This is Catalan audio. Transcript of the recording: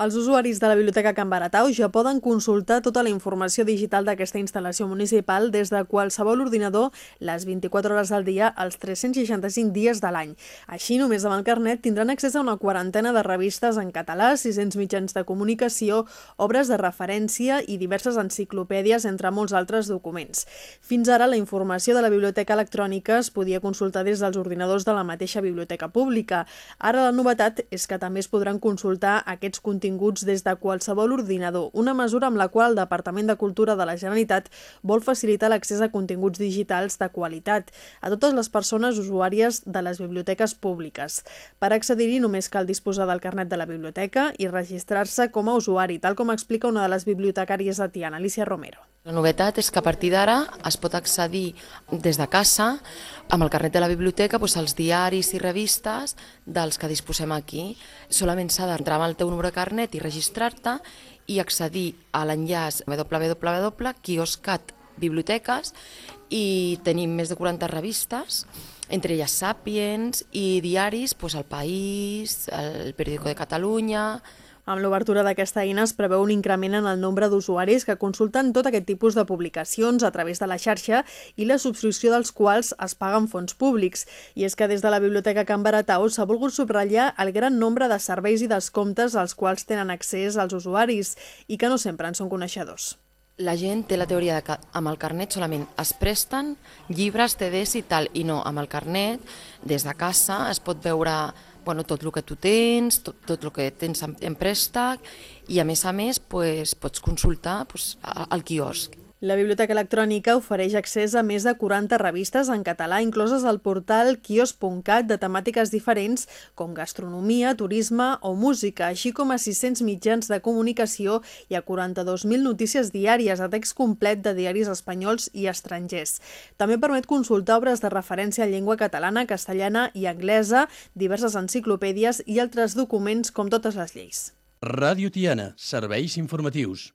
Els usuaris de la Biblioteca Can Baratau ja poden consultar tota la informació digital d'aquesta instal·lació municipal des de qualsevol ordinador les 24 hores al dia, els 365 dies de l'any. Així, només amb el carnet tindran accés a una quarantena de revistes en català, 600 mitjans de comunicació, obres de referència i diverses enciclopèdies, entre molts altres documents. Fins ara, la informació de la biblioteca electrònica es podia consultar des dels ordinadors de la mateixa biblioteca pública. Ara la novetat és que també es podran consultar aquests continguts continguts des de qualsevol ordinador, una mesura amb la qual el Departament de Cultura de la Generalitat vol facilitar l'accés a continguts digitals de qualitat a totes les persones usuàries de les biblioteques públiques. Per accedir-hi només cal disposar del carnet de la biblioteca i registrar-se com a usuari, tal com explica una de les bibliotecàries de Tiana, Alicia Romero. La novetat és que a partir d'ara es pot accedir des de casa amb el carnet de la biblioteca doncs, als diaris i revistes dels que disposem aquí. Solament s'ha d'entrar amb el teu número de carnet i registrar-te i accedir a l'enllaç www.kioscat biblioteques i tenim més de 40 revistes entre elles Sapiens i diaris, doncs el País, el Periódico de Catalunya, amb l'obertura d'aquesta eina es preveu un increment en el nombre d'usuaris que consulten tot aquest tipus de publicacions a través de la xarxa i la subscripció dels quals es paguen fons públics. I és que des de la Biblioteca Can Baratau s'ha volgut subratllar el gran nombre de serveis i descomptes als quals tenen accés els usuaris i que no sempre en són coneixedors. La gent té la teoria de que amb el carnet solament es presten llibres, CDs i tal, i no, amb el carnet, des de casa, es pot veure bueno, tot el que tu tens, tot, tot el que tens en, en préstec i a més a més pues, pots consultar pues, al quiosc. La Biblioteca Electrònica ofereix accés a més de 40 revistes en català, incloses al portal quios.cat de temàtiques diferents com gastronomia, turisme o música, així com a 600 mitjans de comunicació i a 42.000 notícies diàries a text complet de diaris espanyols i estrangers. També permet consultar obres de referència en llengua catalana, castellana i anglesa, diverses enciclopèdies i altres documents com totes les lleis. Ràdio Tiana, serveis informatius.